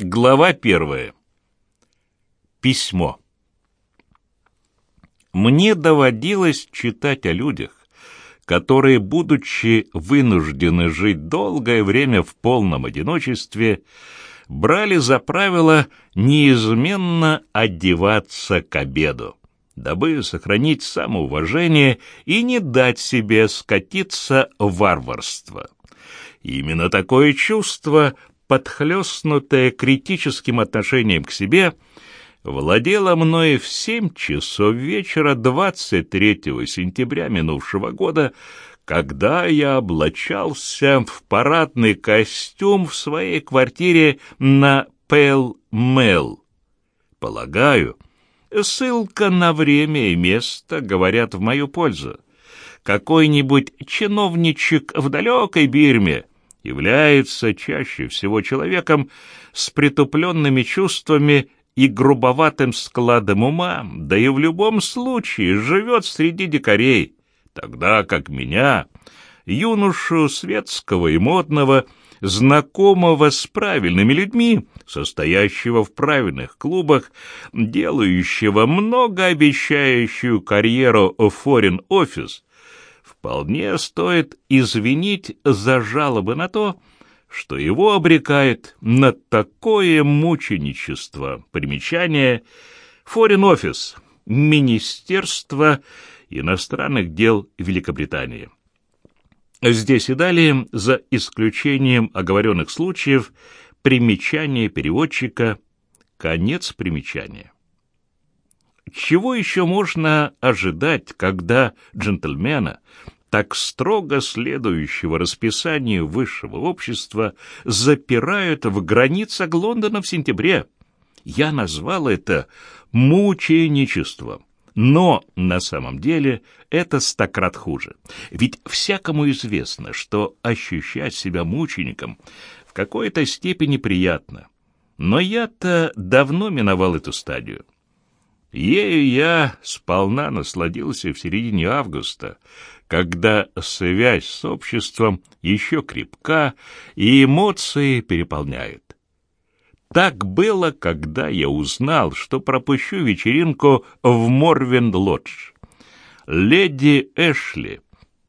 Глава первая. Письмо. Мне доводилось читать о людях, которые, будучи вынуждены жить долгое время в полном одиночестве, брали за правило неизменно одеваться к обеду, дабы сохранить самоуважение и не дать себе скатиться в варварство. Именно такое чувство подхлестнутая критическим отношением к себе, владела мной в семь часов вечера 23 сентября минувшего года, когда я облачался в парадный костюм в своей квартире на Пэл-Мэл. Полагаю, ссылка на время и место говорят в мою пользу. Какой-нибудь чиновничек в далекой Бирме — является чаще всего человеком с притупленными чувствами и грубоватым складом ума, да и в любом случае живет среди дикарей, тогда как меня, юношу светского и модного, знакомого с правильными людьми, состоящего в правильных клубах, делающего многообещающую карьеру в форин-офис, вполне стоит извинить за жалобы на то, что его обрекает на такое мученичество. Примечание Foreign Office, Министерство иностранных дел Великобритании. Здесь и далее, за исключением оговоренных случаев, примечание переводчика, конец примечания. Чего еще можно ожидать, когда джентльмена, так строго следующего расписанию высшего общества, запирают в границах Лондона в сентябре? Я назвал это мученичеством. Но на самом деле это стократ хуже. Ведь всякому известно, что ощущать себя мучеником в какой-то степени приятно. Но я-то давно миновал эту стадию. Ею я сполна насладился в середине августа, когда связь с обществом еще крепка и эмоции переполняют. Так было, когда я узнал, что пропущу вечеринку в Морвин-Лодж. Леди Эшли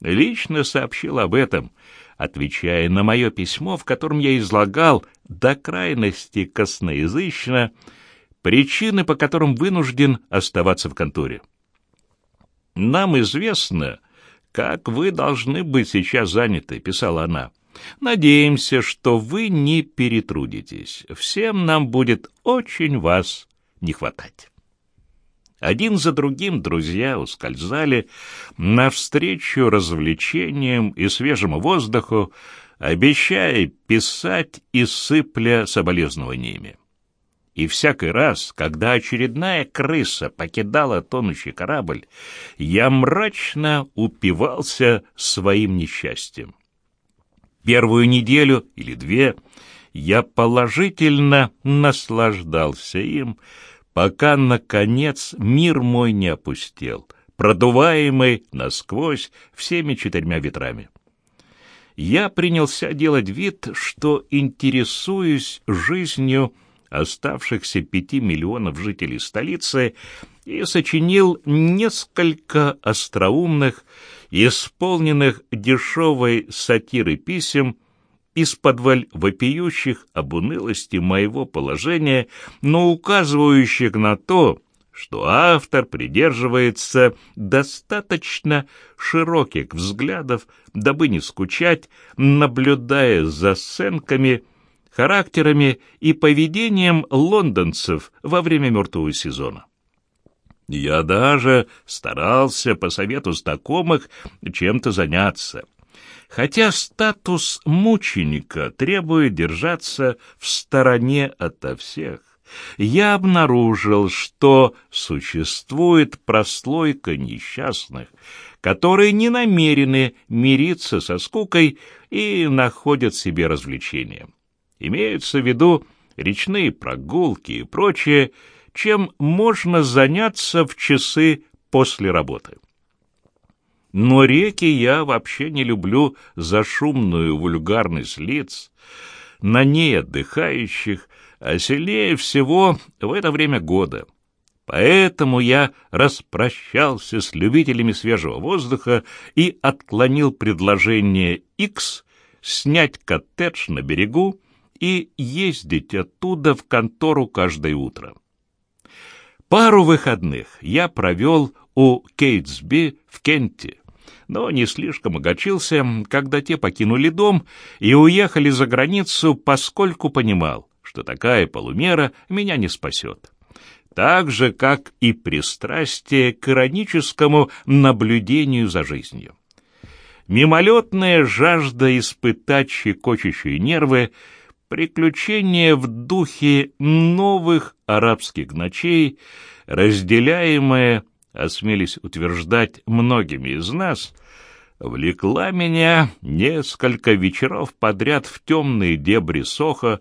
лично сообщила об этом, отвечая на мое письмо, в котором я излагал до крайности косноязычно причины, по которым вынужден оставаться в конторе. «Нам известно, как вы должны быть сейчас заняты», — писала она. «Надеемся, что вы не перетрудитесь. Всем нам будет очень вас не хватать». Один за другим друзья ускользали навстречу развлечениям и свежему воздуху, обещая писать и сыпля соболезнованиями. И всякий раз, когда очередная крыса покидала тонущий корабль, я мрачно упивался своим несчастьем. Первую неделю или две я положительно наслаждался им, пока, наконец, мир мой не опустел, продуваемый насквозь всеми четырьмя ветрами. Я принялся делать вид, что интересуюсь жизнью оставшихся пяти миллионов жителей столицы и сочинил несколько остроумных, исполненных дешевой сатиры писем, из-под вопиющих об унылости моего положения, но указывающих на то, что автор придерживается достаточно широких взглядов, дабы не скучать, наблюдая за сценками характерами и поведением лондонцев во время мертвого сезона. Я даже старался по совету знакомых чем-то заняться. Хотя статус мученика требует держаться в стороне ото всех, я обнаружил, что существует прослойка несчастных, которые не намерены мириться со скукой и находят себе развлечения. Имеются в виду речные прогулки и прочее, чем можно заняться в часы после работы. Но реки я вообще не люблю за шумную вульгарность лиц, на ней отдыхающих, а сильнее всего в это время года. Поэтому я распрощался с любителями свежего воздуха и отклонил предложение X снять коттедж на берегу и ездить оттуда в контору каждое утро. Пару выходных я провел у Кейтсби в Кенте, но не слишком огорчился, когда те покинули дом и уехали за границу, поскольку понимал, что такая полумера меня не спасет. Так же, как и пристрастие к ироническому наблюдению за жизнью. Мимолетная жажда испытать щекочущие нервы, приключения в духе новых арабских ночей, разделяемое, осмелись утверждать многими из нас, влекла меня несколько вечеров подряд в темные дебри Соха,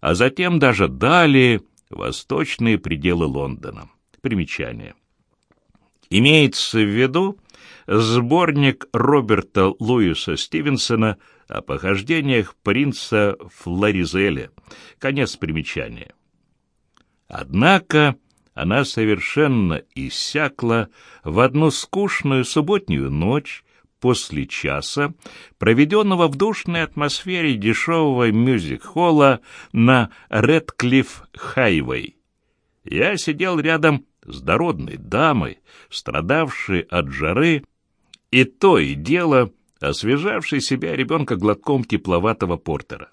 а затем даже далее восточные пределы Лондона. Примечание. Имеется в виду сборник Роберта Луиса Стивенсона о похождениях принца Флоризеля. Конец примечания. Однако она совершенно иссякла в одну скучную субботнюю ночь после часа, проведенного в душной атмосфере дешевого мюзик-холла на Редклифф-Хайвей. Я сидел рядом с дородной дамой, страдавшей от жары, и то и дело освежавшей себя ребенка глотком тепловатого портера.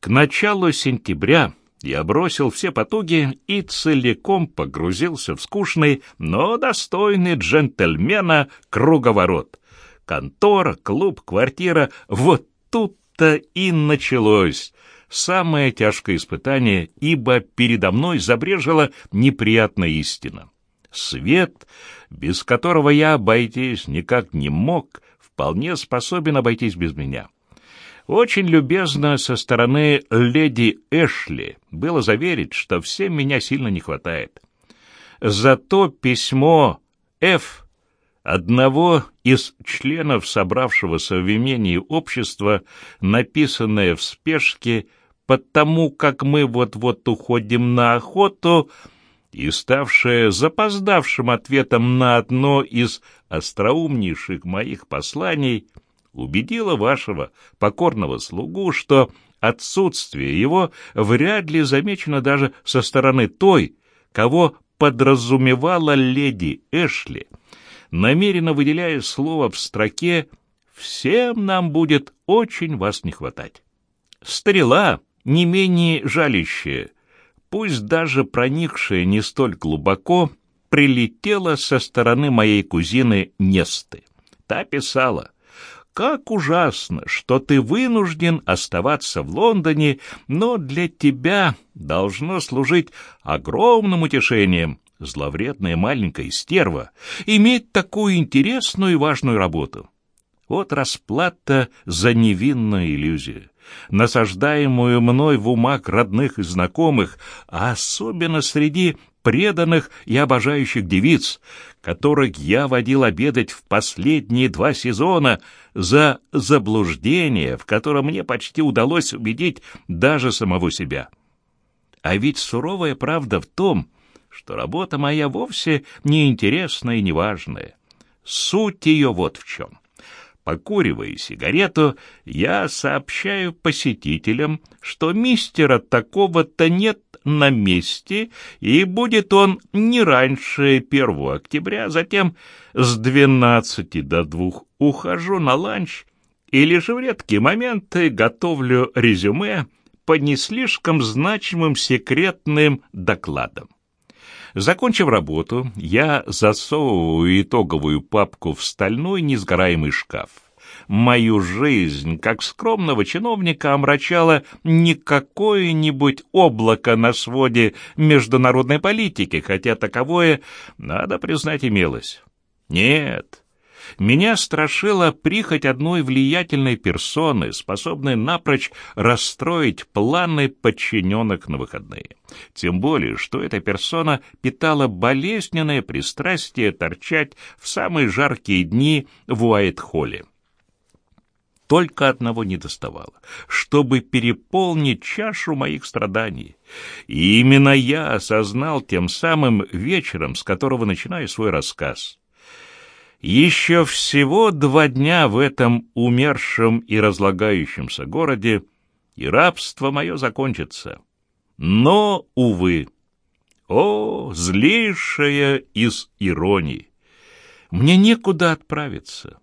К началу сентября я бросил все потуги и целиком погрузился в скучный, но достойный джентльмена круговорот. Контора, клуб, квартира — вот тут-то и началось самое тяжкое испытание, ибо передо мной забрежила неприятная истина. Свет, без которого я обойтись никак не мог, вполне способен обойтись без меня. Очень любезно со стороны леди Эшли было заверить, что всем меня сильно не хватает. Зато письмо Ф одного из членов собравшегося в имении общества, написанное в спешке, потому как мы вот-вот уходим на охоту, и ставшее запоздавшим ответом на одно из остроумнейших моих посланий, убедило вашего покорного слугу, что отсутствие его вряд ли замечено даже со стороны той, кого подразумевала леди Эшли, намеренно выделяя слово в строке «Всем нам будет очень вас не хватать». Стрела, не менее жалящая, пусть даже проникшая не столь глубоко, прилетела со стороны моей кузины Несты. Та писала, «Как ужасно, что ты вынужден оставаться в Лондоне, но для тебя должно служить огромным утешением, зловредная маленькая стерва, иметь такую интересную и важную работу». Вот расплата за невинную иллюзию насаждаемую мной в умах родных и знакомых, а особенно среди преданных и обожающих девиц, которых я водил обедать в последние два сезона за заблуждение, в котором мне почти удалось убедить даже самого себя. А ведь суровая правда в том, что работа моя вовсе не интересная и неважная. Суть ее вот в чем. Покуривая сигарету, я сообщаю посетителям, что мистера такого-то нет на месте, и будет он не раньше 1 октября, затем с 12 до 2 ухожу на ланч, и лишь в редкие моменты готовлю резюме по не слишком значимым секретным докладам. Закончив работу, я засовываю итоговую папку в стальной несгораемый шкаф. Мою жизнь, как скромного чиновника, омрачало не какое-нибудь облако на своде международной политики, хотя таковое, надо признать, имелось. Нет, меня страшила прихоть одной влиятельной персоны, способной напрочь расстроить планы подчиненных на выходные. Тем более, что эта персона питала болезненное пристрастие торчать в самые жаркие дни в Уайт-Холле. только одного не доставало, чтобы переполнить чашу моих страданий. И именно я осознал тем самым вечером, с которого начинаю свой рассказ. Еще всего два дня в этом умершем и разлагающемся городе, и рабство мое закончится. Но, увы, о, злейшая из ироний! Мне некуда отправиться.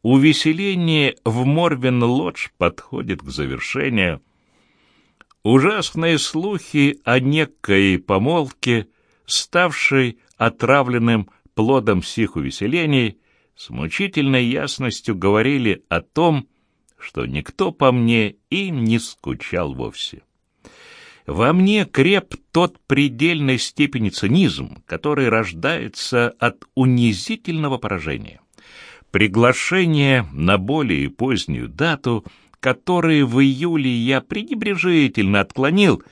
Увеселение в Морвин-Лодж подходит к завершению. Ужасные слухи о некой помолвке, ставшей отравленным плодом сих увеселений, с мучительной ясностью говорили о том, что никто по мне им не скучал вовсе. Во мне креп тот предельной степени цинизм, который рождается от унизительного поражения приглашение на более позднюю дату, которые в июле я пренебрежительно отклонил,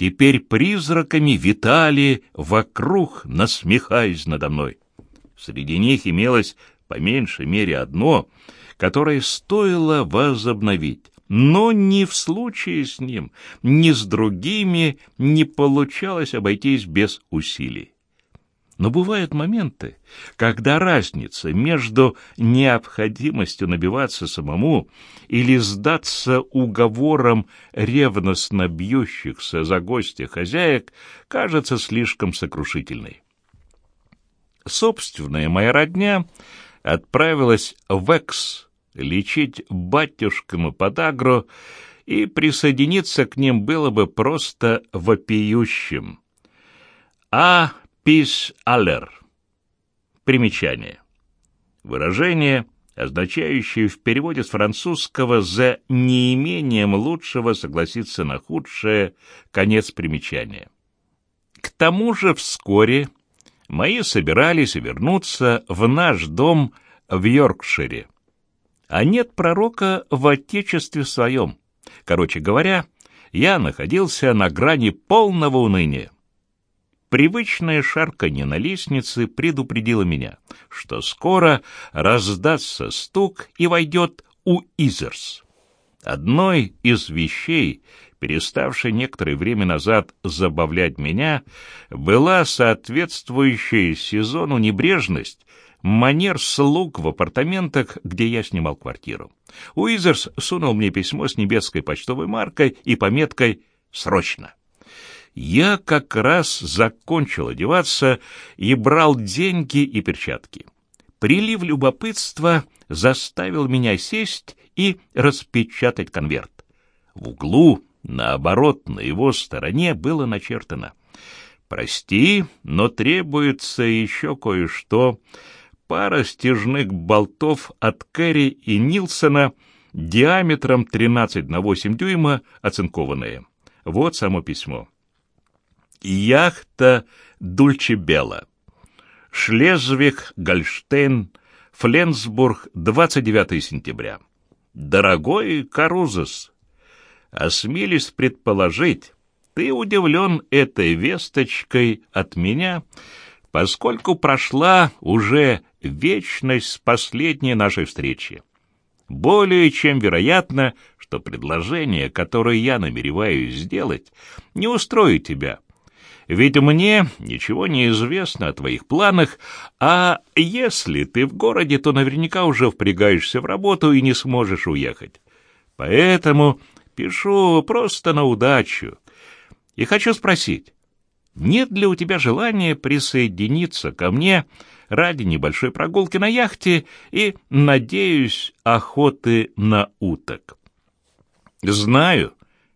теперь призраками витали вокруг, насмехаясь надо мной. Среди них имелось по меньшей мере одно, которое стоило возобновить. Но ни в случае с ним, ни с другими не получалось обойтись без усилий. Но бывают моменты, когда разница между необходимостью набиваться самому или сдаться уговорам ревностно бьющихся за гостя хозяек кажется слишком сокрушительной. Собственная моя родня отправилась в Экс лечить батюшкам подагру, и присоединиться к ним было бы просто вопиющим. А Пис алер. Примечание. Выражение, означающее в переводе с французского «за неимением лучшего согласиться на худшее» конец примечания. К тому же вскоре мои собирались вернуться в наш дом в Йоркшире. А нет пророка в отечестве своем. Короче говоря, я находился на грани полного уныния. Привычное шарканье на лестнице предупредило меня, что скоро раздастся стук и войдет Уизерс. Одной из вещей, переставшей некоторое время назад забавлять меня, была соответствующая сезону небрежность манер слуг в апартаментах, где я снимал квартиру. Уизерс сунул мне письмо с небесской почтовой маркой и пометкой «Срочно» я как раз закончил одеваться и брал деньги и перчатки. Прилив любопытства заставил меня сесть и распечатать конверт. В углу, наоборот, на его стороне было начертано «Прости, но требуется еще кое-что. Пара стяжных болтов от Кэрри и Нилсона диаметром 13 на 8 дюйма оцинкованные. Вот само письмо». Яхта Дульчебела. Шлезвиг, Гольштейн, Фленсбург, 29 сентября. Дорогой Карузес, осмелись предположить, ты удивлен этой весточкой от меня, поскольку прошла уже вечность с последней нашей встречи. Более чем вероятно, что предложение, которое я намереваюсь сделать, не устроит тебя, ведь мне ничего не известно о твоих планах, а если ты в городе, то наверняка уже впрягаешься в работу и не сможешь уехать. Поэтому пишу просто на удачу. И хочу спросить, нет ли у тебя желания присоединиться ко мне ради небольшой прогулки на яхте и, надеюсь, охоты на уток? Знаю,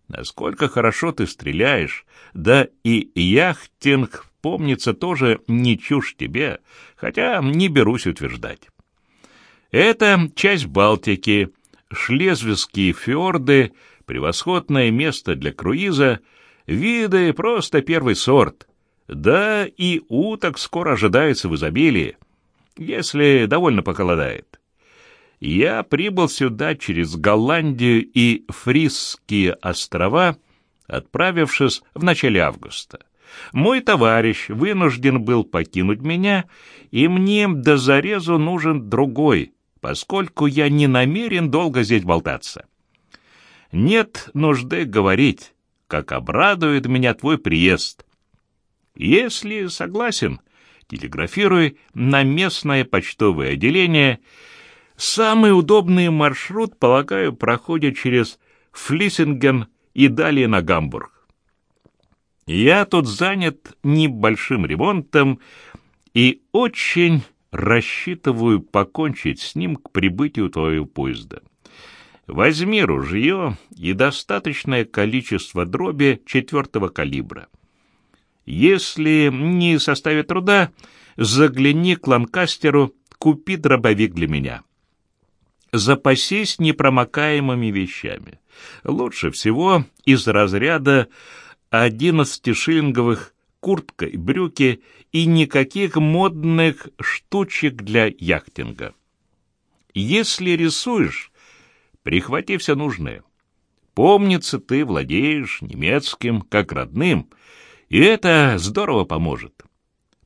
насколько хорошо ты стреляешь, да и яхтинг, помнится, тоже не чушь тебе, хотя не берусь утверждать. Это часть Балтики, шлезвигские фьорды, превосходное место для круиза, виды просто первый сорт. Да и уток скоро ожидается в изобилии, если довольно похолодает. Я прибыл сюда через Голландию и Фрисские острова отправившись в начале августа. Мой товарищ вынужден был покинуть меня, и мне до зарезу нужен другой, поскольку я не намерен долго здесь болтаться. Нет нужды говорить, как обрадует меня твой приезд. Если согласен, телеграфируй на местное почтовое отделение. Самый удобный маршрут, полагаю, проходит через Флиссинген и далее на Гамбург. Я тут занят небольшим ремонтом и очень рассчитываю покончить с ним к прибытию твоего поезда. Возьми ружье и достаточное количество дроби четвертого калибра. Если не составит труда, загляни к Ланкастеру, купи дробовик для меня. Запасись непромокаемыми вещами. Лучше всего из разряда одиннадцатишиллинговых куртка и брюки и никаких модных штучек для яхтинга. Если рисуешь, прихвати все нужное. Помнится, ты владеешь немецким как родным, и это здорово поможет.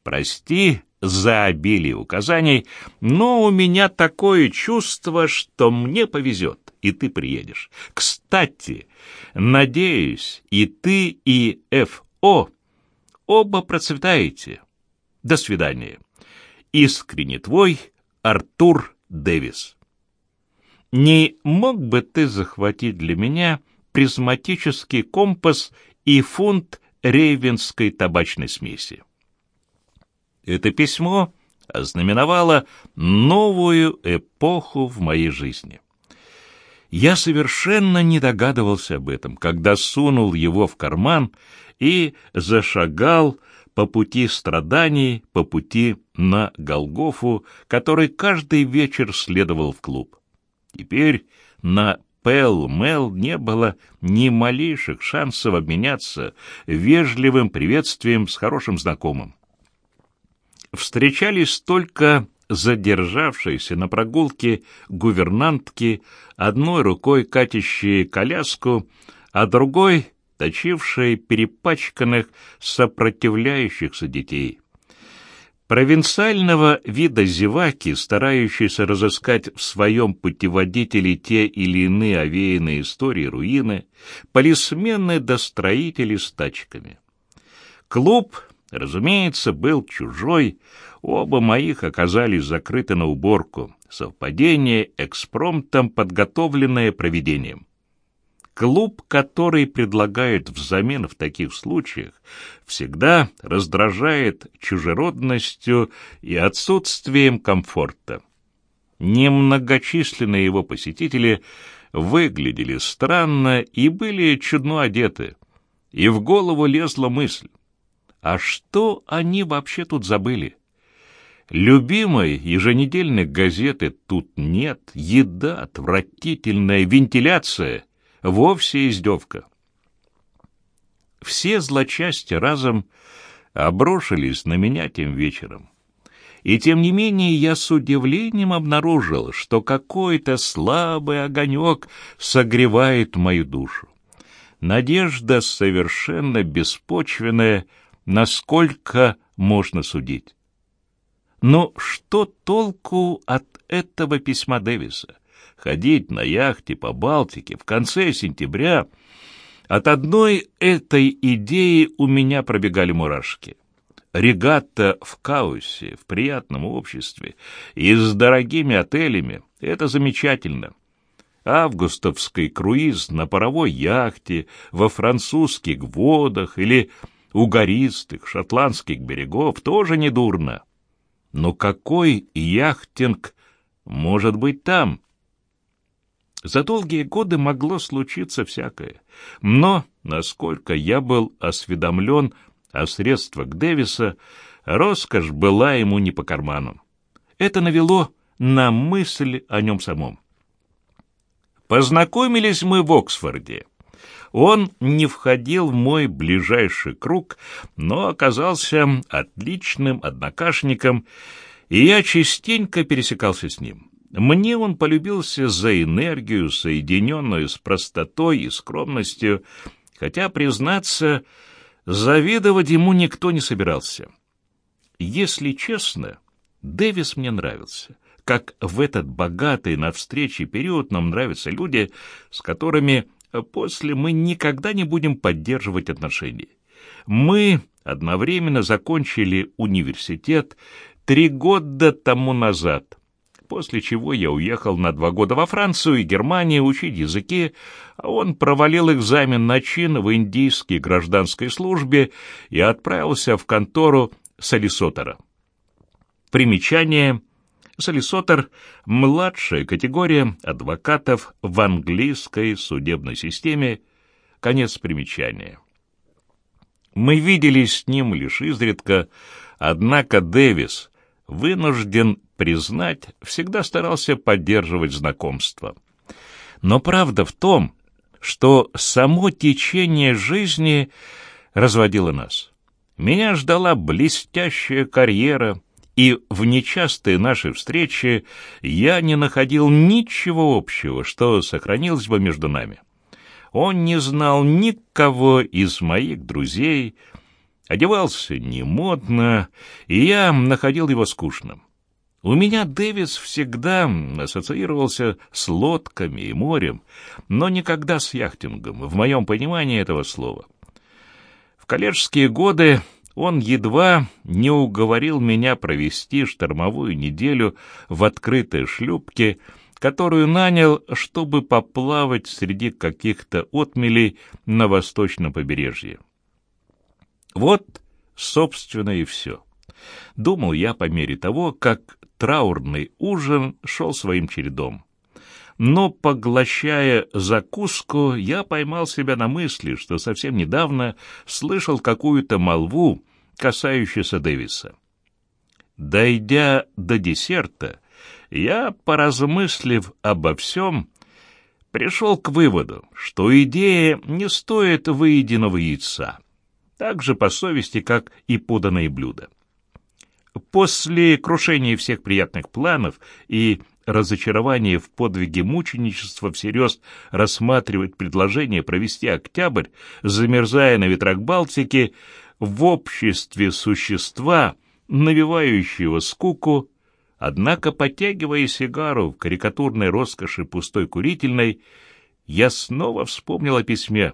Прости за обилие указаний, но у меня такое чувство, что мне повезет, и ты приедешь. Кстати, надеюсь, и ты, и Ф.О. оба процветаете. До свидания. Искренне твой Артур Дэвис. Не мог бы ты захватить для меня призматический компас и фунт рейвенской табачной смеси? Это письмо ознаменовало новую эпоху в моей жизни. Я совершенно не догадывался об этом, когда сунул его в карман и зашагал по пути страданий, по пути на Голгофу, который каждый вечер следовал в клуб. Теперь на Пэл-Мэл не было ни малейших шансов обменяться вежливым приветствием с хорошим знакомым встречались только задержавшиеся на прогулке гувернантки, одной рукой катящие коляску, а другой точившие перепачканных сопротивляющихся детей. Провинциального вида зеваки, старающиеся разыскать в своем путеводителе те или иные овеянные истории руины, полисмены до строители с тачками. Клуб Разумеется, был чужой, оба моих оказались закрыты на уборку. Совпадение экспромтом, подготовленное проведением. Клуб, который предлагает взамен в таких случаях, всегда раздражает чужеродностью и отсутствием комфорта. Немногочисленные его посетители выглядели странно и были чудно одеты, и в голову лезла мысль, а что они вообще тут забыли? Любимой еженедельной газеты тут нет, еда отвратительная, вентиляция, вовсе издевка. Все злочасти разом обрушились на меня тем вечером. И тем не менее я с удивлением обнаружил, что какой-то слабый огонек согревает мою душу. Надежда совершенно беспочвенная насколько можно судить. Но что толку от этого письма Дэвиса? Ходить на яхте по Балтике в конце сентября от одной этой идеи у меня пробегали мурашки. Регатта в Каусе, в приятном обществе и с дорогими отелями — это замечательно. Августовский круиз на паровой яхте во французских водах или у гористых шотландских берегов тоже недурно. Но какой яхтинг может быть там? За долгие годы могло случиться всякое. Но, насколько я был осведомлен о средствах Дэвиса, роскошь была ему не по карману. Это навело на мысль о нем самом. Познакомились мы в Оксфорде. Он не входил в мой ближайший круг, но оказался отличным однокашником, и я частенько пересекался с ним. Мне он полюбился за энергию, соединенную с простотой и скромностью, хотя, признаться, завидовать ему никто не собирался. Если честно, Дэвис мне нравился. как в этот богатый на встрече период нам нравятся люди, с которыми после мы никогда не будем поддерживать отношения. Мы одновременно закончили университет три года тому назад, после чего я уехал на два года во Францию и Германию учить языки, а он провалил экзамен на чин в индийской гражданской службе и отправился в контору солисотора. Примечание. Солисотор — младшая категория адвокатов в английской судебной системе. Конец примечания. Мы виделись с ним лишь изредка, однако Дэвис вынужден признать, всегда старался поддерживать знакомство. Но правда в том, что само течение жизни разводило нас. Меня ждала блестящая карьера, и в нечастые наши встречи я не находил ничего общего, что сохранилось бы между нами. Он не знал никого из моих друзей, одевался немодно, и я находил его скучным. У меня Дэвис всегда ассоциировался с лодками и морем, но никогда с яхтингом, в моем понимании этого слова. В колледжские годы он едва не уговорил меня провести штормовую неделю в открытой шлюпке, которую нанял, чтобы поплавать среди каких-то отмелей на восточном побережье. Вот, собственно, и все. Думал я по мере того, как траурный ужин шел своим чередом. Но, поглощая закуску, я поймал себя на мысли, что совсем недавно слышал какую-то молву, касающуюся Дэвиса. Дойдя до десерта, я, поразмыслив обо всем, пришел к выводу, что идея не стоит выеденного яйца, так же по совести, как и поданные блюда. После крушения всех приятных планов и разочарования в подвиге мученичества всерьез рассматривать предложение провести октябрь, замерзая на ветрах Балтики, в обществе существа, навевающего скуку, однако, подтягивая сигару в карикатурной роскоши пустой курительной, я снова вспомнил о письме.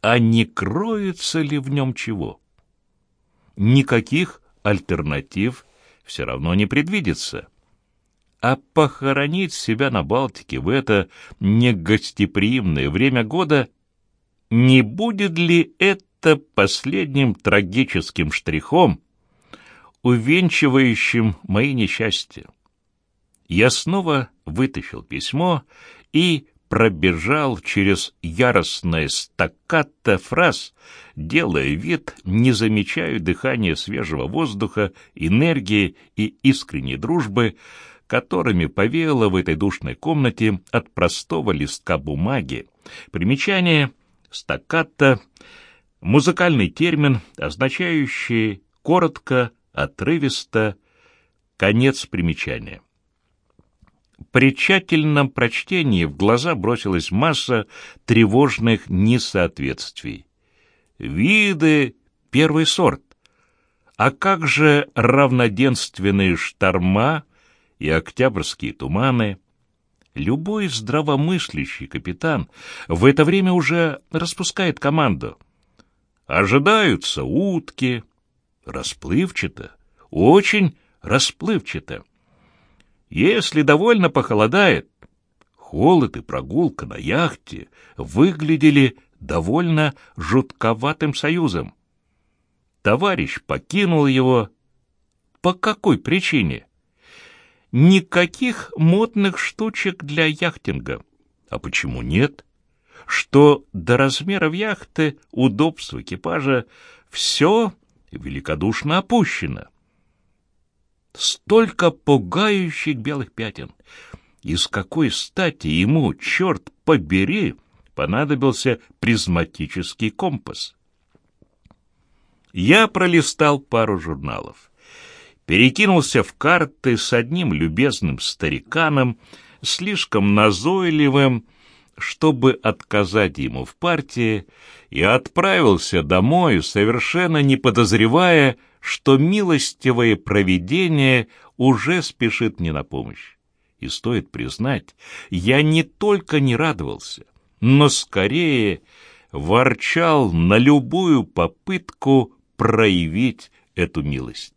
А не кроется ли в нем чего? Никаких альтернатив все равно не предвидится. А похоронить себя на Балтике в это негостеприимное время года не будет ли это последним трагическим штрихом, увенчивающим мои несчастья? Я снова вытащил письмо и пробежал через яростное стаккато фраз, делая вид, не замечая дыхания свежего воздуха, энергии и искренней дружбы, которыми повеяло в этой душной комнате от простого листка бумаги. Примечание «стаккато» — музыкальный термин, означающий коротко, отрывисто, конец примечания. При тщательном прочтении в глаза бросилась масса тревожных несоответствий. Виды — первый сорт. А как же равноденственные шторма и октябрьские туманы? Любой здравомыслящий капитан в это время уже распускает команду. Ожидаются утки. Расплывчато, очень расплывчато. Если довольно похолодает, холод и прогулка на яхте выглядели довольно жутковатым союзом. Товарищ покинул его. По какой причине? Никаких модных штучек для яхтинга. А почему нет? Что до размеров яхты, удобства экипажа, все великодушно опущено. Столько пугающих белых пятен. И с какой стати ему, черт побери, понадобился призматический компас? Я пролистал пару журналов. Перекинулся в карты с одним любезным стариканом, слишком назойливым, чтобы отказать ему в партии, и отправился домой, совершенно не подозревая, что милостивое провидение уже спешит мне на помощь. И стоит признать, я не только не радовался, но скорее ворчал на любую попытку проявить эту милость.